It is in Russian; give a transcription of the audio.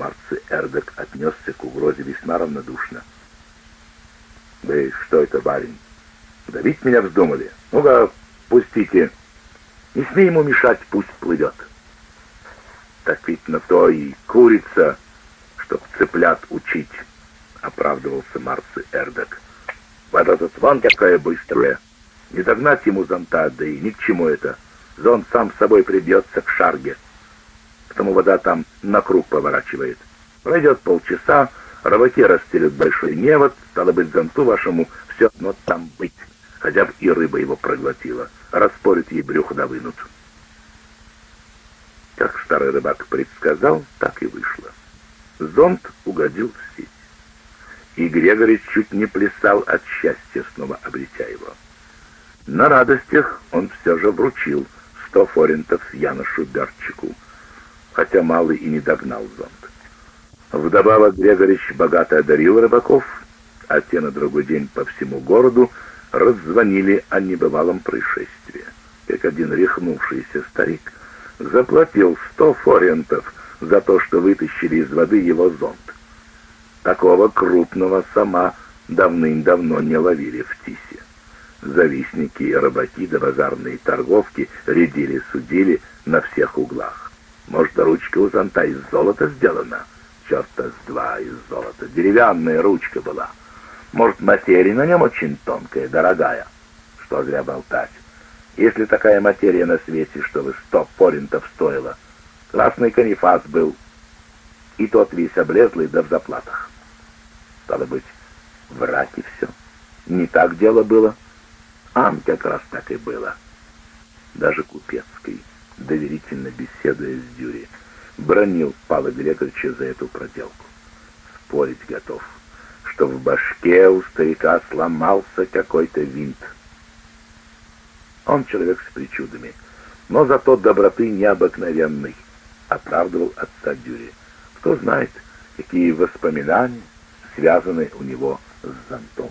Марци Эрдек отнесся к угрозе весьма равнодушно. «Вы что это, барин? Давить меня вздумали? Ну-ка, пустите. Не смей ему мешать, пусть плывет». «Так ведь на то и курица, чтоб цыплят учить», — оправдывался Марци Эрдек. «Вот этот вон какая быстрая! Не догнать ему зонта, да и ни к чему это. Зонт сам с собой прибьется к шарге. Потому вода там на круг поворачивает. Пройдет полчаса, рыбаки расстелят большой невод, стало быть, зонту вашему все одно там быть, хотя бы и рыба его проглотила, распорит ей брюхо да вынут». Как старый рыбак предсказал, так и вышло. Зонт угодил в сеть. И Грегорич чуть не плясал от счастья, снова обретя его. На радостях он все же вручил сто форинтов с Яношу Берчику, хотя малый и не догнал зонт. Вдобавок Грегорич богато одарил рыбаков, а те на другой день по всему городу раззвонили о небывалом происшествии, как один рехнувшийся старик заплатил сто форентов за то, что вытащили из воды его зонт. Такого крупного сама давным-давно не ловили в Тисе. Завистники и рыбаки да базарные торговки рядили-судили на всех углах. Может, ручка у зонта из золота сделана? Черта с два из золота. Деревянная ручка была. Может, материя на нем очень тонкая, дорогая. Что зря болтать. Если такая материя на свете, что вы сто поринтов стоила, красный канифас был, и тот весь облезлый да в заплатах. Стало быть, врать и все. Не так дело было. Ам как раз так и было. Даже Купецкий, доверительно беседуя с Дюри, бронил Павла Грегоровича за эту проделку. Спорить готов, что в башке у старика сломался какой-то винт. Он человек с причудами, но зато доброты необыкновенной, оправдывал отца Дюри. Кто знает, какие воспоминания связаны у него с зонтом.